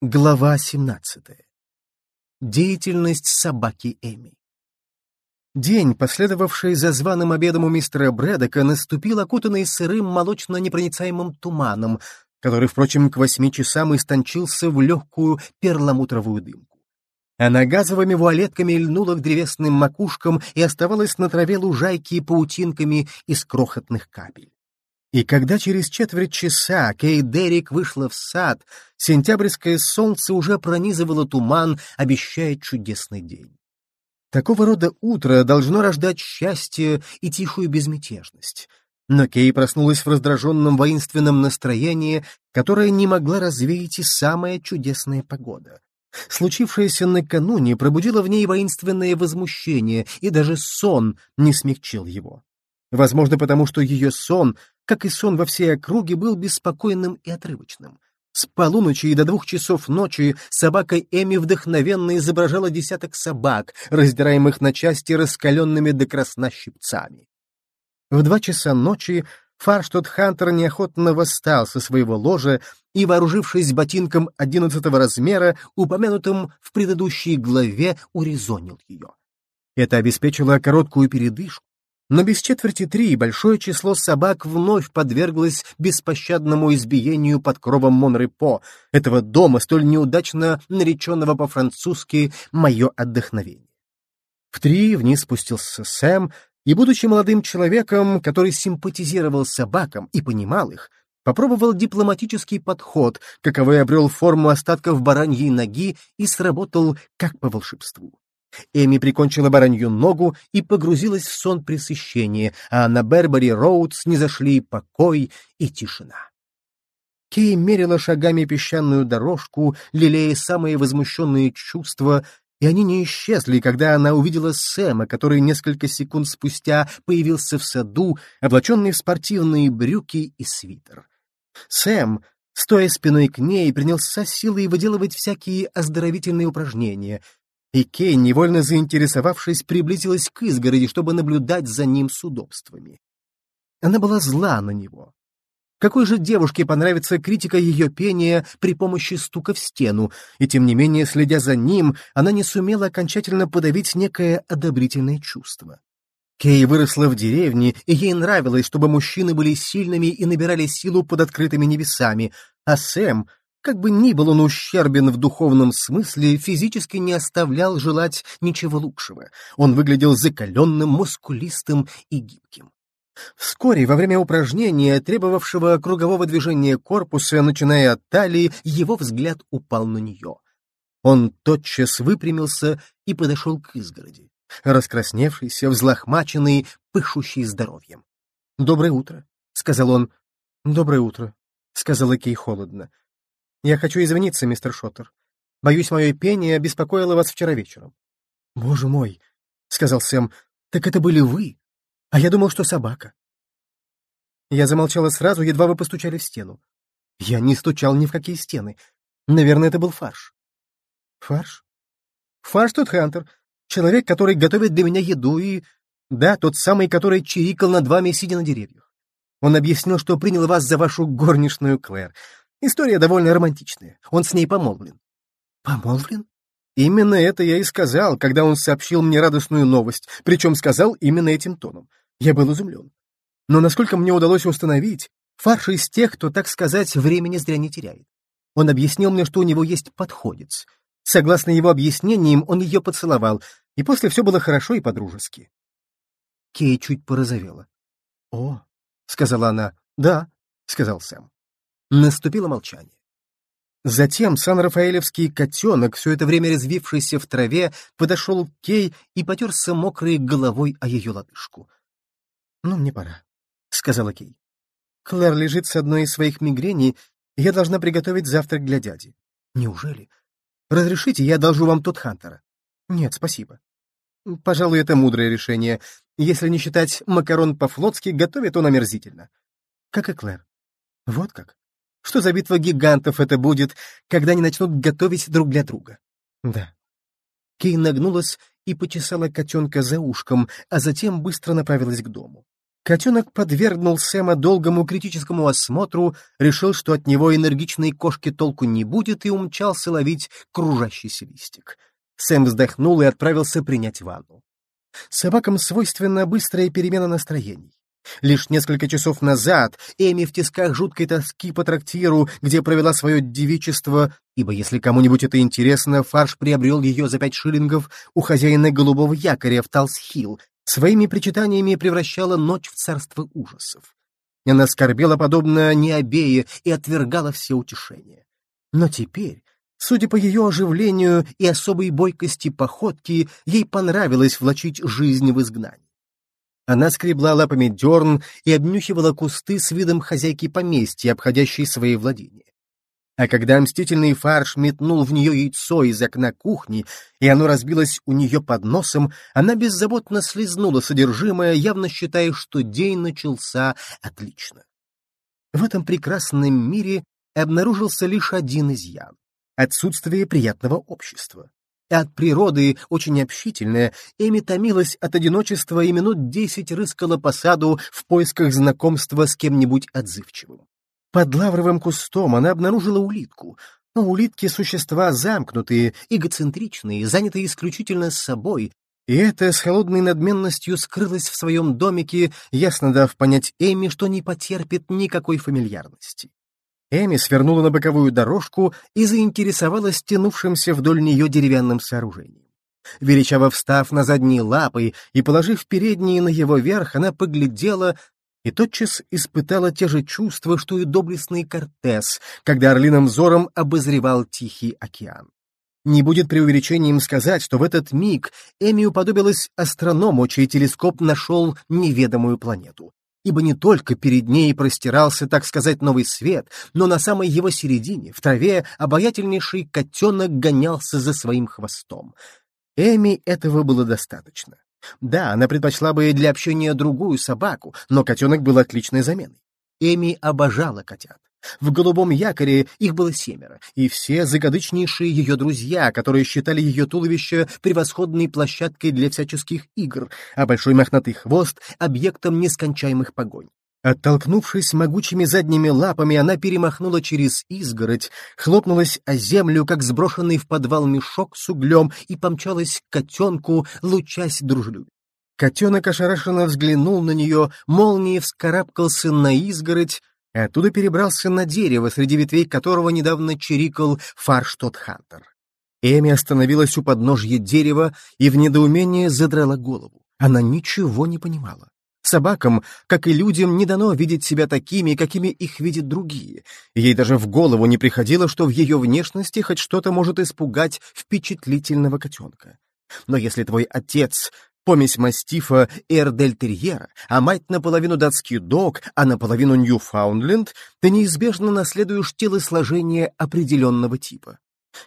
Глава 17. Деятельность собаки Эми. День, последовавший за званым обедом у мистера Брэдока, наступил окутанный сырым молочно-непроницаемым туманом, который, впрочем, к восьми часам истончился в легкую перламутровую дымку. Она газовыми вуалетками льнула к древесным макушкам и оставалась на траве лужайки паутинками из крохотных капель. И когда через четверть часа Кей Дерек вышла в сад, сентябрьское солнце уже пронизывало туман, обещая чудесный день. Такого рода утро должно рождать счастье и тихую безмятежность. Но Кей проснулась в раздраженном воинственном настроении, которое не могла развеять и самая чудесная погода. Случившееся накануне пробудило в ней воинственное возмущение, и даже сон не смягчил его. Возможно, потому что ее сон как и сон во всей округе, был беспокойным и отрывочным. С полуночи и до двух часов ночи собака Эми вдохновенно изображала десяток собак, раздираемых на части раскаленными до красна щипцами. В два часа ночи Фарштот Хантер неохотно восстал со своего ложа и, вооружившись ботинком одиннадцатого размера, упомянутым в предыдущей главе, урезонил ее. Это обеспечило короткую передышку, но без четверти три большое число собак вновь подверглось беспощадному избиению под кровом Монрепо, этого дома, столь неудачно нареченного по-французски «мое отдохновение». В три вниз спустился Сэм, и, будучи молодым человеком, который симпатизировал собакам и понимал их, попробовал дипломатический подход, каковой обрел форму остатков бараньей ноги и сработал как по волшебству. Эми прикончила баранью ногу и погрузилась в сон пресыщения, а на Бербери-Роудс не зашли покой и тишина. Кей мерила шагами песчаную дорожку, лелея самые возмущенные чувства, и они не исчезли, когда она увидела Сэма, который несколько секунд спустя появился в саду, облаченный в спортивные брюки и свитер. Сэм, стоя спиной к ней, принялся силой выделывать всякие оздоровительные упражнения — и Кей, невольно заинтересовавшись, приблизилась к изгороди, чтобы наблюдать за ним с удобствами. Она была зла на него. Какой же девушке понравится критика ее пения при помощи стука в стену, и тем не менее, следя за ним, она не сумела окончательно подавить некое одобрительное чувство. Кей выросла в деревне, и ей нравилось, чтобы мужчины были сильными и набирали силу под открытыми небесами, а Сэм как бы ни был он ущербен в духовном смысле, физически не оставлял желать ничего лучшего. Он выглядел закаленным, мускулистым и гибким. Вскоре, во время упражнения, требовавшего кругового движения корпуса, начиная от талии, его взгляд упал на нее. Он тотчас выпрямился и подошел к изгороди, раскрасневшийся, взлохмаченный, пышущий здоровьем. «Доброе утро», — сказал он. «Доброе утро», — сказала Кей холодно. Я хочу извиниться, мистер Шоттер. Боюсь, мое пение беспокоило вас вчера вечером. — Боже мой, — сказал Сэм, — так это были вы. А я думал, что собака. Я замолчала сразу, едва вы постучали в стену. Я не стучал ни в какие стены. Наверное, это был фарш. Фарш? Фарш тот Хантер. Человек, который готовит для меня еду и... Да, тот самый, который чирикал над вами, сидя на деревьях. Он объяснил, что принял вас за вашу горничную Клэр. История довольно романтичная. Он с ней помолвлен. Помолвлен? Именно это я и сказал, когда он сообщил мне радостную новость, причем сказал именно этим тоном. Я был изумлен. Но насколько мне удалось установить, фарш из тех, кто, так сказать, времени зря не теряет. Он объяснил мне, что у него есть подходец. Согласно его объяснениям, он ее поцеловал, и после все было хорошо и по-дружески. Кей чуть порозовела. «О», — сказала она, — «да», — сказал Сэм. Наступило молчание. Затем сан-рафаэлевский котенок, все это время резвившийся в траве, подошел к Кей и потерся мокрой головой о ее лодыжку. «Ну, мне пора», — сказала Кей. «Клэр лежит с одной из своих мигрений, и я должна приготовить завтрак для дяди». «Неужели? Разрешите, я одолжу вам тот Хантера?» «Нет, спасибо». «Пожалуй, это мудрое решение. Если не считать макарон по-флотски, готовит он омерзительно». «Как и Клэр». «Вот как?» Что за битва гигантов это будет, когда они начнут готовить друг для друга? Да. Кей нагнулась и почесала котенка за ушком, а затем быстро направилась к дому. Котенок подвергнул Сэма долгому критическому осмотру, решил, что от него энергичной кошки толку не будет, и умчался ловить кружащийся листик. Сэм вздохнул и отправился принять ванну. Собакам свойственна быстрая перемена настроений. Лишь несколько часов назад Эми в тисках жуткой тоски по трактиру, где провела свое девичество, ибо если кому-нибудь это интересно, фарш приобрел ее за пять шиллингов у хозяина голубого якоря в Талсхилл, своими причитаниями превращала ночь в царство ужасов. Она скорбела подобно Необее и отвергала все утешения. Но теперь, судя по ее оживлению и особой бойкости походки, ей понравилось влачить жизнь в изгнании. Она скребла лапами дерн и обнюхивала кусты с видом хозяйки поместья, обходящей свои владения. А когда мстительный фарш метнул в нее яйцо из окна кухни, и оно разбилось у нее под носом, она беззаботно слезнула содержимое, явно считая, что день начался отлично. В этом прекрасном мире обнаружился лишь один изъян — отсутствие приятного общества от природы очень общительная, Эми томилась от одиночества и минут десять рыскала по саду в поисках знакомства с кем-нибудь отзывчивым. Под лавровым кустом она обнаружила улитку. Но улитки — существа замкнутые, эгоцентричные, занятые исключительно собой, и это с холодной надменностью скрылось в своем домике, ясно дав понять Эми, что не потерпит никакой фамильярности. Эми свернула на боковую дорожку и заинтересовалась тянувшимся вдоль нее деревянным сооружением. Величаво встав на задние лапы и положив передние на его верх, она поглядела и тотчас испытала те же чувства, что и доблестный Кортес, когда орлиным взором обозревал Тихий океан. Не будет преувеличением сказать, что в этот миг Эми уподобилась астроному, чей телескоп нашел неведомую планету ибо не только перед ней простирался, так сказать, новый свет, но на самой его середине, в траве, обаятельнейший котенок гонялся за своим хвостом. Эми этого было достаточно. Да, она предпочла бы для общения другую собаку, но котенок был отличной заменой. Эми обожала котят. В голубом якоре их было семеро, и все загадочнейшие ее друзья, которые считали ее туловище превосходной площадкой для всяческих игр, а большой мохнатый хвост — объектом нескончаемых погонь. Оттолкнувшись могучими задними лапами, она перемахнула через изгородь, хлопнулась о землю, как сброшенный в подвал мешок с углем, и помчалась к котенку, лучась дружелюбием. Котенок ошарашенно взглянул на нее, молнией вскарабкался на изгородь, оттуда перебрался на дерево, среди ветвей которого недавно чирикал Фарштот-Хантер. Эми остановилась у подножья дерева и в недоумении задрала голову. Она ничего не понимала. Собакам, как и людям, не дано видеть себя такими, какими их видят другие. Ей даже в голову не приходило, что в ее внешности хоть что-то может испугать впечатлительного котенка. Но если твой отец помесь мастифа и эрдельтерьера, а мать наполовину датский дог, а наполовину Ньюфаундленд, ты неизбежно наследуешь телосложение определенного типа.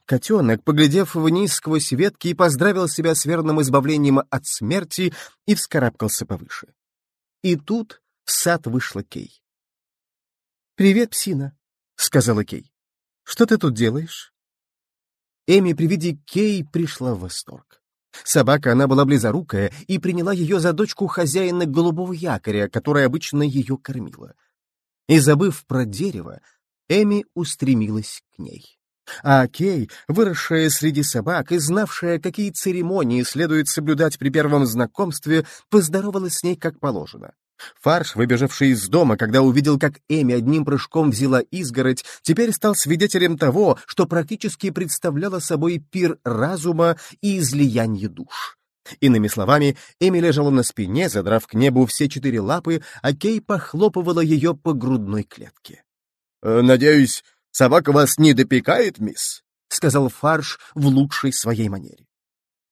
Котенок, поглядев вниз сквозь ветки, поздравил себя с верным избавлением от смерти и вскарабкался повыше. И тут в сад вышла Кей. «Привет, псина», — сказала Кей. «Что ты тут делаешь?» Эми при виде Кей пришла в восторг. Собака она была близорукая и приняла ее за дочку хозяина голубого якоря, которая обычно ее кормила. И, забыв про дерево, Эми устремилась к ней. А Кей, выросшая среди собак и знавшая, какие церемонии следует соблюдать при первом знакомстве, поздоровалась с ней как положено. Фарш, выбежавший из дома, когда увидел, как Эми одним прыжком взяла изгородь, теперь стал свидетелем того, что практически представляло собой пир разума и излияние душ. Иными словами, Эми лежала на спине, задрав к небу все четыре лапы, а Кей похлопывала ее по грудной клетке. «Э, «Надеюсь, собака вас не допекает, мисс?» — сказал Фарш в лучшей своей манере.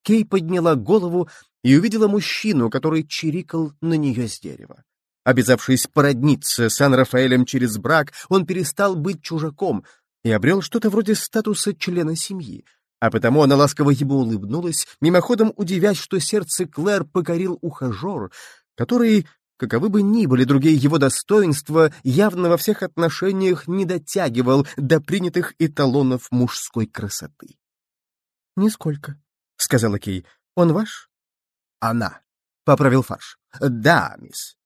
Кей подняла голову и увидела мужчину, который чирикал на нее с дерева. Обязавшись породниться с Ан-Рафаэлем через брак, он перестал быть чужаком и обрел что-то вроде статуса члена семьи, а потому она ласково ему улыбнулась, мимоходом удивясь, что сердце Клэр покорил ухажер, который, каковы бы ни были другие его достоинства, явно во всех отношениях не дотягивал до принятых эталонов мужской красоты. — Нисколько, — сказала Кей. — Он ваш? Она, — поправил Фарш. — Да, мисс.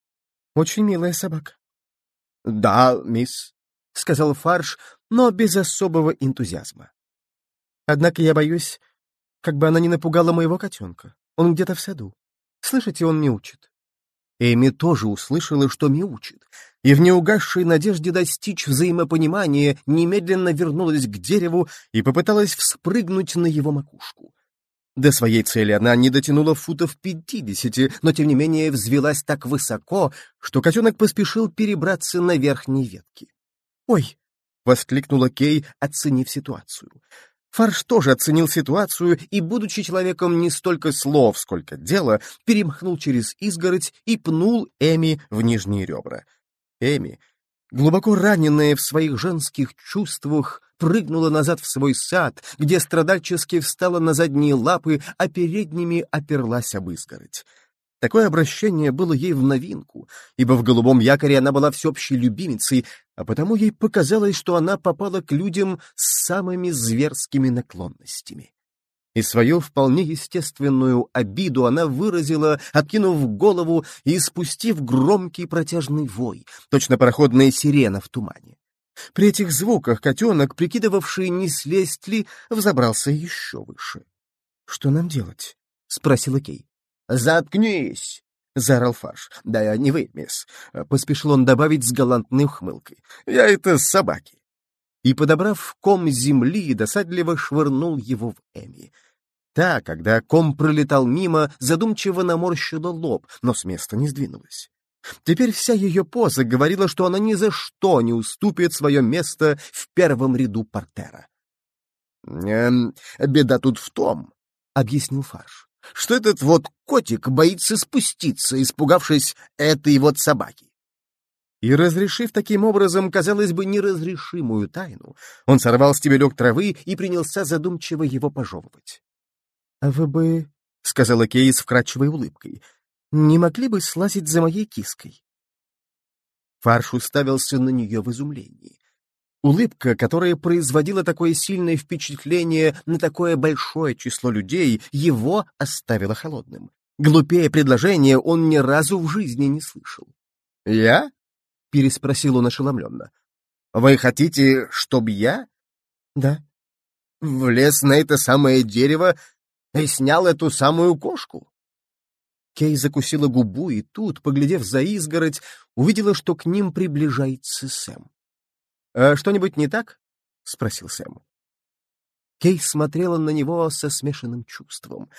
Очень милая собака. — Да, мисс, — сказал Фарш, но без особого энтузиазма. Однако я боюсь, как бы она не напугала моего котенка. Он где-то в саду. Слышите, он мяучит. Эми тоже услышала, что мяучит, и в неугасшей надежде достичь взаимопонимания немедленно вернулась к дереву и попыталась вспрыгнуть на его макушку. До своей цели она не дотянула футов пятидесяти, но тем не менее взвелась так высоко, что котенок поспешил перебраться на верхние ветки. «Ой!» — воскликнула Кей, оценив ситуацию. Фарш тоже оценил ситуацию и, будучи человеком не столько слов, сколько дела, перемахнул через изгородь и пнул Эми в нижние ребра. Эми, глубоко раненная в своих женских чувствах, прыгнула назад в свой сад, где страдальчески встала на задние лапы, а передними оперлась об изгородь. Такое обращение было ей в новинку, ибо в голубом якоре она была всеобщей любимицей, а потому ей показалось, что она попала к людям с самыми зверскими наклонностями. И свою вполне естественную обиду она выразила, откинув голову и спустив громкий протяжный вой, точно пароходная сирена в тумане. При этих звуках котенок, прикидывавший, не слезть ли, взобрался еще выше. — Что нам делать? — спросила Кей. «Заткнись!» — заорал Фарш. «Да не вы, мисс», — поспешил он добавить с галантной ухмылкой. «Я это собаки». И, подобрав ком земли, досадливо швырнул его в Эми. Та, когда ком пролетал мимо, задумчиво наморщила лоб, но с места не сдвинулась. Теперь вся ее поза говорила, что она ни за что не уступит свое место в первом ряду портера. «Эм, «Беда тут в том», — объяснил Фарш, что этот вот котик боится спуститься, испугавшись этой вот собаки. И разрешив таким образом, казалось бы, неразрешимую тайну, он сорвал стебелек травы и принялся задумчиво его пожевывать. — А вы бы, — сказала Кей с вкрадчивой улыбкой, — не могли бы слазить за моей киской? Фарш уставился на нее в изумлении. Улыбка, которая производила такое сильное впечатление на такое большое число людей, его оставила холодным. Глупее предложения он ни разу в жизни не слышал. «Я?» — переспросил он ошеломленно. «Вы хотите, чтоб я?» «Да». «Влез на это самое дерево и снял эту самую кошку?» Кей закусила губу и тут, поглядев за изгородь, увидела, что к ним приближается Сэм. «А что-нибудь не так?» — спросил Сэм. Кей смотрела на него со смешанным чувством.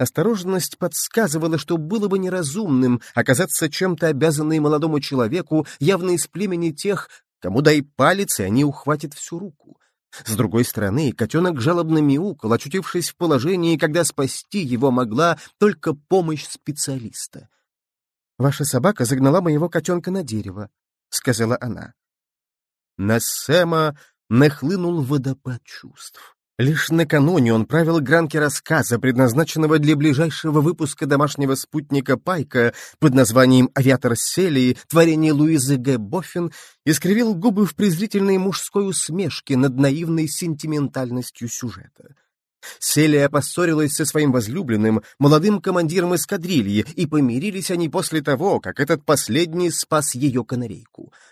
Осторожность подсказывала, что было бы неразумным оказаться чем-то обязанной молодому человеку, явно из племени тех, кому дай палец, и они ухватят всю руку. С другой стороны, котенок жалобно мяукал, очутившись в положении, когда спасти его могла только помощь специалиста. «Ваша собака загнала моего котенка на дерево», — сказала она. На Сэма нахлынул водопад чувств. Лишь накануне он правил гранки рассказа, предназначенного для ближайшего выпуска домашнего спутника Пайка под названием «Авиатор Селии», творение Луизы Г. Боффин, искривил губы в презрительной мужской усмешке над наивной сентиментальностью сюжета. Селия поссорилась со своим возлюбленным, молодым командиром эскадрильи, и помирились они после того, как этот последний спас ее канарейку —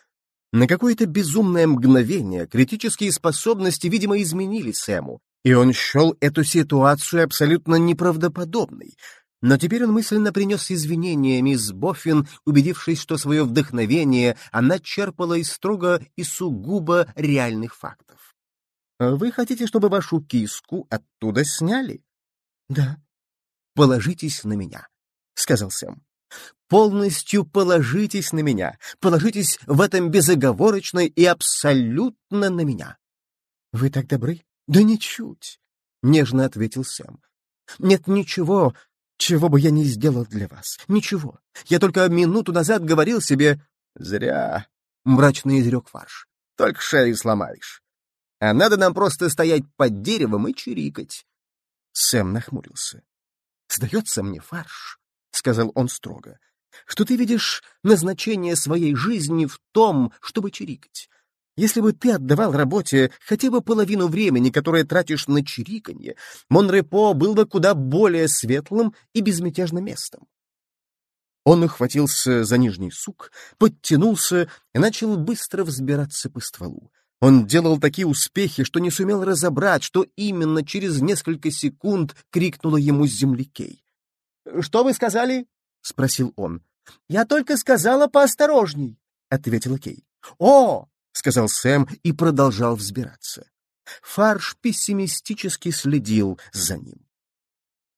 на какое-то безумное мгновение критические способности, видимо, изменили Сэму, и он счел эту ситуацию абсолютно неправдоподобной. Но теперь он мысленно принес извинения мисс Боффин, убедившись, что свое вдохновение она черпала из строго и сугубо реальных фактов. «Вы хотите, чтобы вашу киску оттуда сняли?» «Да». «Положитесь на меня», — сказал Сэм. Полностью положитесь на меня, положитесь в этом безоговорочно и абсолютно на меня. — Вы так добры? — Да ничуть, — нежно ответил Сэм. — Нет ничего, чего бы я не сделал для вас. Ничего. Я только минуту назад говорил себе... — Зря, — мрачно изрек Фарш. — Только шею сломаешь. А надо нам просто стоять под деревом и чирикать. Сэм нахмурился. — Сдается мне фарш, — сказал он строго что ты видишь назначение своей жизни в том, чтобы чирикать. Если бы ты отдавал работе хотя бы половину времени, которое тратишь на чириканье, Монрепо был бы куда более светлым и безмятежным местом. Он ухватился за нижний сук, подтянулся и начал быстро взбираться по стволу. Он делал такие успехи, что не сумел разобрать, что именно через несколько секунд крикнула ему с земли Кей. «Что вы сказали?» — спросил он. «Я только сказала поосторожней», — ответила Кей. «О!» — сказал Сэм и продолжал взбираться. Фарш пессимистически следил за ним.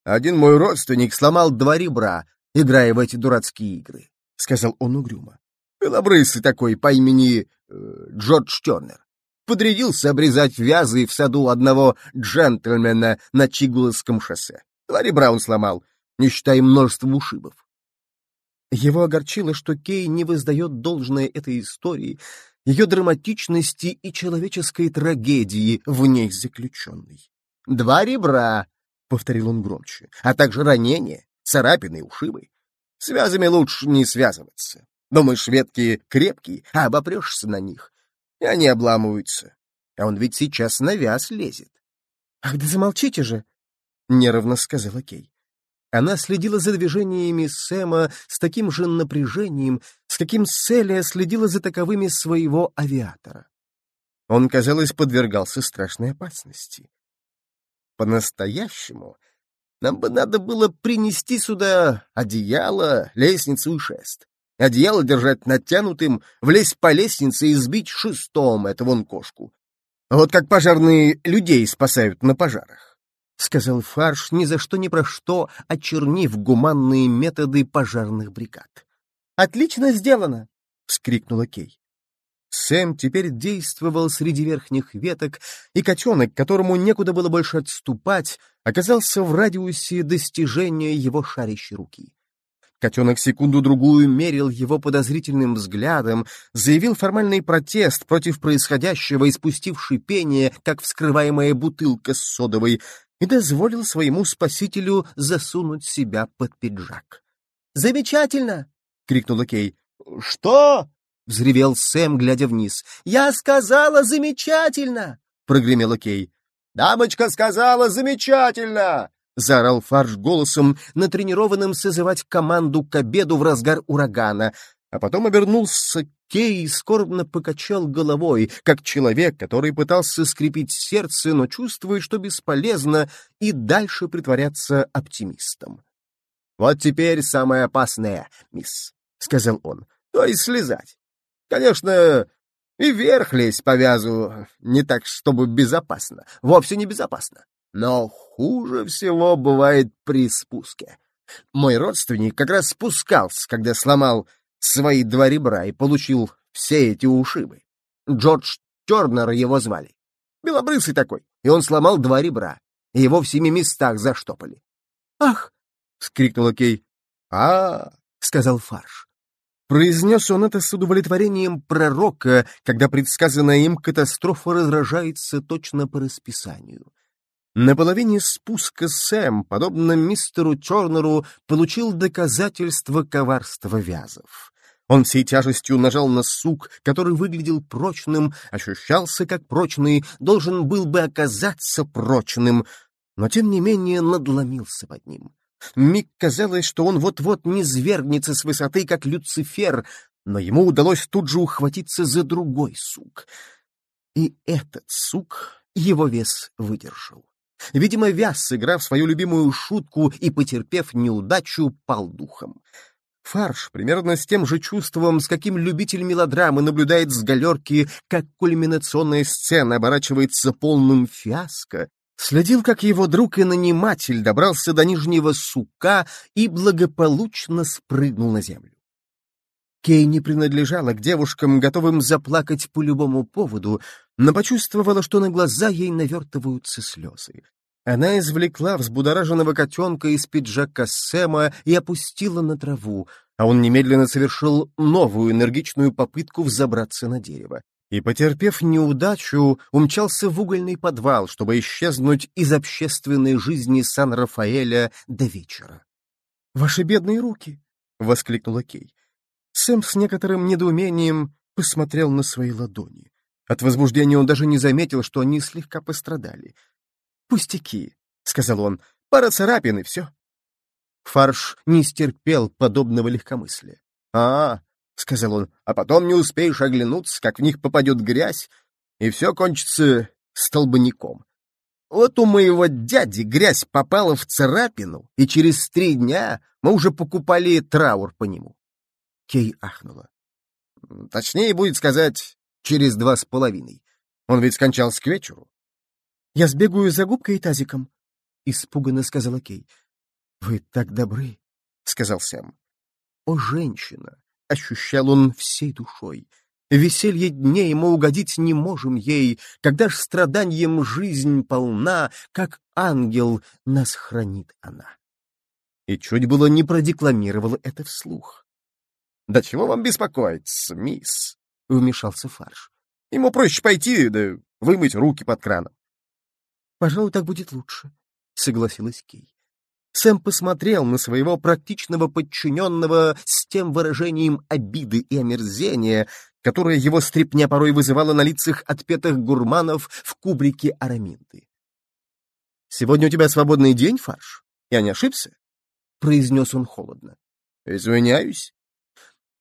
«Один мой родственник сломал два ребра, играя в эти дурацкие игры», — сказал он угрюмо. «Белобрысый такой по имени э, Джордж Тернер. Подрядился обрезать вязы в саду одного джентльмена на Чигуловском шоссе. Два ребра он сломал, не считая множества ушибов. Его огорчило, что Кей не воздает должное этой истории, ее драматичности и человеческой трагедии в ней заключенной. «Два ребра», — повторил он громче, — «а также ранения, царапины ушибы. С вязами лучше не связываться. Думаешь, ветки крепкие, а обопрешься на них, и они обламываются. А он ведь сейчас на вяз лезет». «Ах, да замолчите же!» — нервно сказала Кей. Она следила за движениями Сэма с таким же напряжением, с каким Селия следила за таковыми своего авиатора. Он, казалось, подвергался страшной опасности. По-настоящему нам бы надо было принести сюда одеяло, лестницу и шест. Одеяло держать натянутым, влезть по лестнице и сбить шестом эту вон кошку. Вот как пожарные людей спасают на пожарах. — сказал Фарш, ни за что ни про что, очернив гуманные методы пожарных бригад. «Отлично сделано!» — вскрикнула Кей. Сэм теперь действовал среди верхних веток, и котенок, которому некуда было больше отступать, оказался в радиусе достижения его шарящей руки. Котенок секунду-другую мерил его подозрительным взглядом, заявил формальный протест против происходящего и спустив шипение, как вскрываемая бутылка с содовой, и дозволил своему спасителю засунуть себя под пиджак. «Замечательно!» — крикнула Кей. «Что?» — взревел Сэм, глядя вниз. «Я сказала замечательно!» — прогремела Кей. «Дамочка сказала замечательно!» — заорал Фарш голосом, натренированным созывать команду к обеду в разгар урагана, а потом обернулся Кей скорбно покачал головой, как человек, который пытался скрепить сердце, но чувствует, что бесполезно, и дальше притворяться оптимистом. «Вот теперь самое опасное, мисс», — сказал он, — «то есть слезать. Конечно, и вверх лезть по вязу не так, чтобы безопасно, вовсе не безопасно. Но хуже всего бывает при спуске. Мой родственник как раз спускался, когда сломал свои два ребра и получил все эти ушибы. Джордж Тернер его звали. Белобрысый такой, и он сломал два ребра, и его в семи местах заштопали. «Ах!» — вскрикнула Кей. а сказал Фарш. Произнес он это с удовлетворением пророка, когда предсказанная им катастрофа разражается точно по расписанию. На половине спуска Сэм, подобно мистеру Тернеру, получил доказательство коварства вязов. Он всей тяжестью нажал на сук, который выглядел прочным, ощущался как прочный, должен был бы оказаться прочным, но тем не менее надломился под ним. Миг казалось, что он вот-вот не свергнется с высоты, как Люцифер, но ему удалось тут же ухватиться за другой сук. И этот сук его вес выдержал. Видимо, Вяз, сыграв свою любимую шутку и потерпев неудачу, пал духом. Фарш, примерно с тем же чувством, с каким любитель мелодрамы наблюдает с галерки, как кульминационная сцена оборачивается полным фиаско, следил, как его друг и наниматель добрался до нижнего сука и благополучно спрыгнул на землю. Кей не принадлежала к девушкам, готовым заплакать по любому поводу, но почувствовала, что на глаза ей навертываются слезы. Она извлекла взбудораженного котенка из пиджака Сэма и опустила на траву, а он немедленно совершил новую энергичную попытку взобраться на дерево. И, потерпев неудачу, умчался в угольный подвал, чтобы исчезнуть из общественной жизни Сан-Рафаэля до вечера. «Ваши бедные руки!» — воскликнула Кей. Сэм с некоторым недоумением посмотрел на свои ладони. От возбуждения он даже не заметил, что они слегка пострадали. «Пустяки», — сказал он, — «пара царапин и все». Фарш не стерпел подобного легкомыслия. «А, — сказал он, — а потом не успеешь оглянуться, как в них попадет грязь, и все кончится столбняком. Вот у моего дяди грязь попала в царапину, и через три дня мы уже покупали траур по нему. Кей ахнула. Точнее будет сказать, через два с половиной. Он ведь скончался к вечеру. — Я сбегаю за губкой и тазиком, — испуганно сказала Кей. — Вы так добры, — сказал Сэм. О, женщина! — ощущал он всей душой. Веселье дней мы угодить не можем ей, когда ж страданием жизнь полна, как ангел нас хранит она. И чуть было не продекламировала это вслух. — Да чего вам беспокоиться, мисс? — вмешался Фарш. — Ему проще пойти, да вымыть руки под краном. — Пожалуй, так будет лучше, — согласилась Кей. Сэм посмотрел на своего практичного подчиненного с тем выражением обиды и омерзения, которое его стрепня порой вызывало на лицах отпетых гурманов в кубрике араминты. «Сегодня у тебя свободный день, Фарш? Я не ошибся?» — произнес он холодно. «Извиняюсь».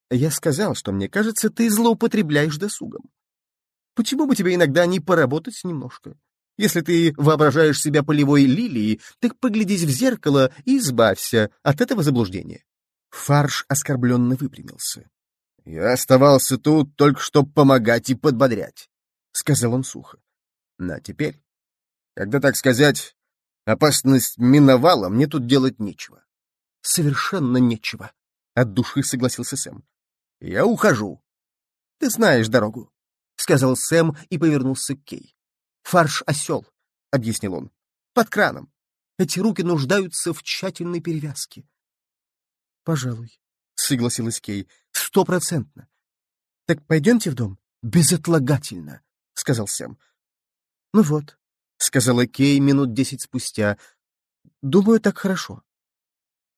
«Я сказал, что мне кажется, ты злоупотребляешь досугом. Почему бы тебе иногда не поработать немножко? Если ты воображаешь себя полевой лилией, так поглядись в зеркало и избавься от этого заблуждения». Фарш оскорбленно выпрямился. «Я оставался тут только чтобы помогать и подбодрять», — сказал он сухо. «На теперь, когда, так сказать, опасность миновала, мне тут делать нечего». «Совершенно нечего», — от души согласился Сэм. «Я ухожу». «Ты знаешь дорогу», — сказал Сэм и повернулся к Кей. «Фарш осел», — объяснил он, — «под краном. Эти руки нуждаются в тщательной перевязке». «Пожалуй», — согласилась Кей, — «стопроцентно». «Так пойдемте в дом?» «Безотлагательно», — сказал Сэм. «Ну вот», — сказала Кей минут десять спустя, — «думаю, так хорошо».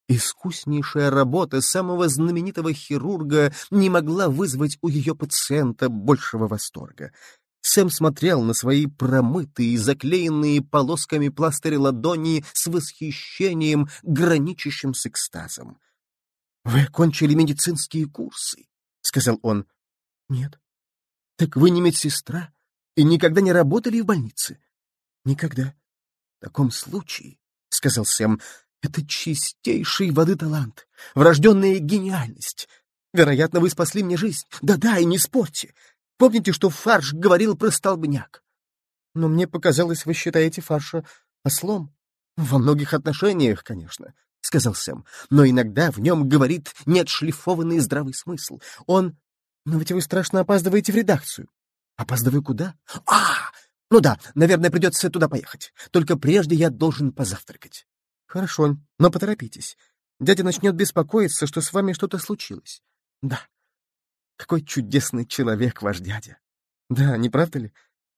Искуснейшая работа самого знаменитого хирурга не могла вызвать у ее пациента большего восторга. Сэм смотрел на свои промытые, заклеенные полосками пластыря ладони с восхищением, граничащим с экстазом. — Вы окончили медицинские курсы, — сказал он. — Нет. — Так вы не медсестра и никогда не работали в больнице? — Никогда. — В таком случае, — сказал Сэм, — это чистейший воды талант, врожденная гениальность. Вероятно, вы спасли мне жизнь. Да-да, и не спорьте. Помните, что Фарш говорил про столбняк? Но мне показалось, вы считаете Фарша ослом. Во многих отношениях, конечно, — сказал Сэм, но иногда в нем говорит неотшлифованный здравый смысл. Он... Но ведь вы страшно опаздываете в редакцию. Опаздываю куда? А, ну да, наверное, придется туда поехать. Только прежде я должен позавтракать. Хорошо, но поторопитесь. Дядя начнет беспокоиться, что с вами что-то случилось. Да, какой чудесный человек ваш дядя. Да, не правда ли?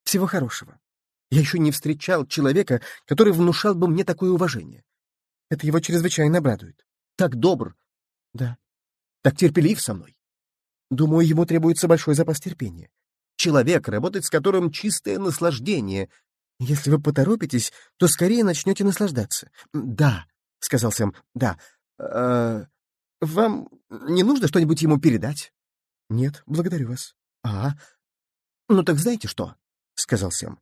Всего хорошего. Я еще не встречал человека, который внушал бы мне такое уважение. Это его чрезвычайно обрадует. Так добр. Да. Так терпелив со мной. Думаю, ему требуется большой запас терпения. Человек, работать с которым чистое наслаждение. Если вы поторопитесь, то скорее начнете наслаждаться. Да, — сказал Сэм, — да. Э, вам не нужно что-нибудь ему передать? «Нет, благодарю вас». «А? Ну так знаете что?» — сказал Сэм.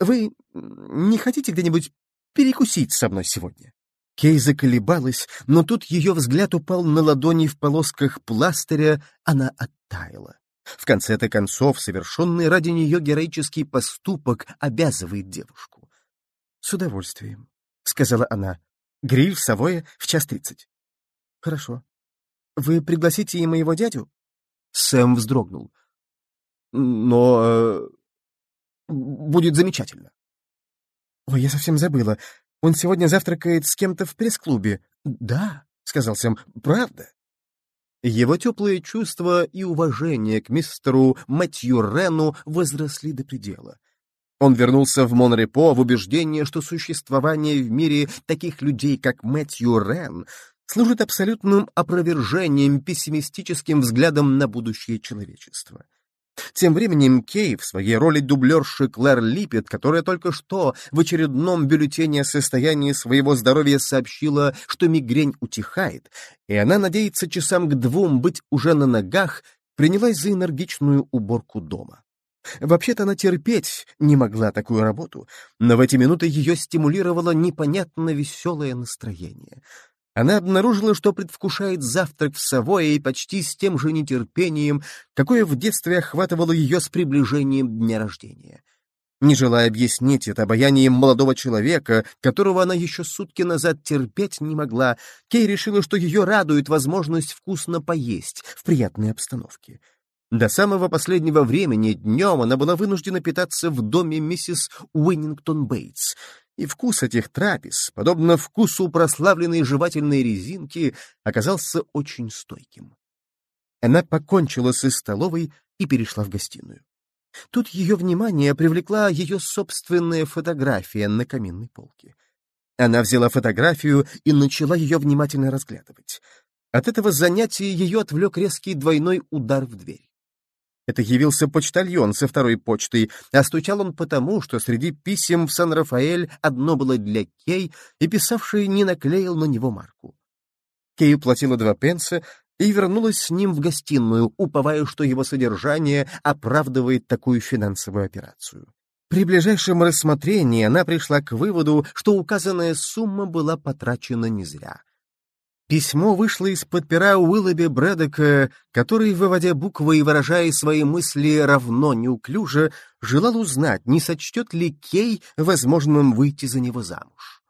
«Вы не хотите где-нибудь перекусить со мной сегодня?» Кей заколебалась, но тут ее взгляд упал на ладони в полосках пластыря, она оттаяла. В конце-то концов, совершенный ради нее героический поступок обязывает девушку. — С удовольствием, — сказала она. — Гриль в Савое в час тридцать. — Хорошо. Вы пригласите и моего дядю? Сэм вздрогнул. «Но... Э, будет замечательно». «Ой, я совсем забыла. Он сегодня завтракает с кем-то в пресс-клубе». «Да», — сказал Сэм, — «правда». Его теплые чувства и уважение к мистеру Мэтью Рену возросли до предела. Он вернулся в Монрепо в убеждении, что существование в мире таких людей, как Мэтью Рен, служит абсолютным опровержением пессимистическим взглядом на будущее человечества. Тем временем Кей в своей роли дублерши Клэр Липпет, которая только что в очередном бюллетене о состоянии своего здоровья сообщила, что мигрень утихает, и она надеется часам к двум быть уже на ногах, принялась за энергичную уборку дома. Вообще-то она терпеть не могла такую работу, но в эти минуты ее стимулировало непонятно веселое настроение — она обнаружила, что предвкушает завтрак в Савое и почти с тем же нетерпением, какое в детстве охватывало ее с приближением дня рождения. Не желая объяснить это обаянием молодого человека, которого она еще сутки назад терпеть не могла, Кей решила, что ее радует возможность вкусно поесть в приятной обстановке. До самого последнего времени днем она была вынуждена питаться в доме миссис Уиннингтон Бейтс, и вкус этих трапез, подобно вкусу прославленной жевательной резинки, оказался очень стойким. Она покончила с столовой и перешла в гостиную. Тут ее внимание привлекла ее собственная фотография на каминной полке. Она взяла фотографию и начала ее внимательно разглядывать. От этого занятия ее отвлек резкий двойной удар в дверь. Это явился почтальон со второй почтой, а стучал он потому, что среди писем в Сан-Рафаэль одно было для Кей, и писавший не наклеил на него марку. Кей уплатила два пенса и вернулась с ним в гостиную, уповая, что его содержание оправдывает такую финансовую операцию. При ближайшем рассмотрении она пришла к выводу, что указанная сумма была потрачена не зря. Письмо вышло из-под пера Уиллоби Брэдека, который, выводя буквы и выражая свои мысли равно неуклюже, желал узнать, не сочтет ли Кей возможным выйти за него замуж.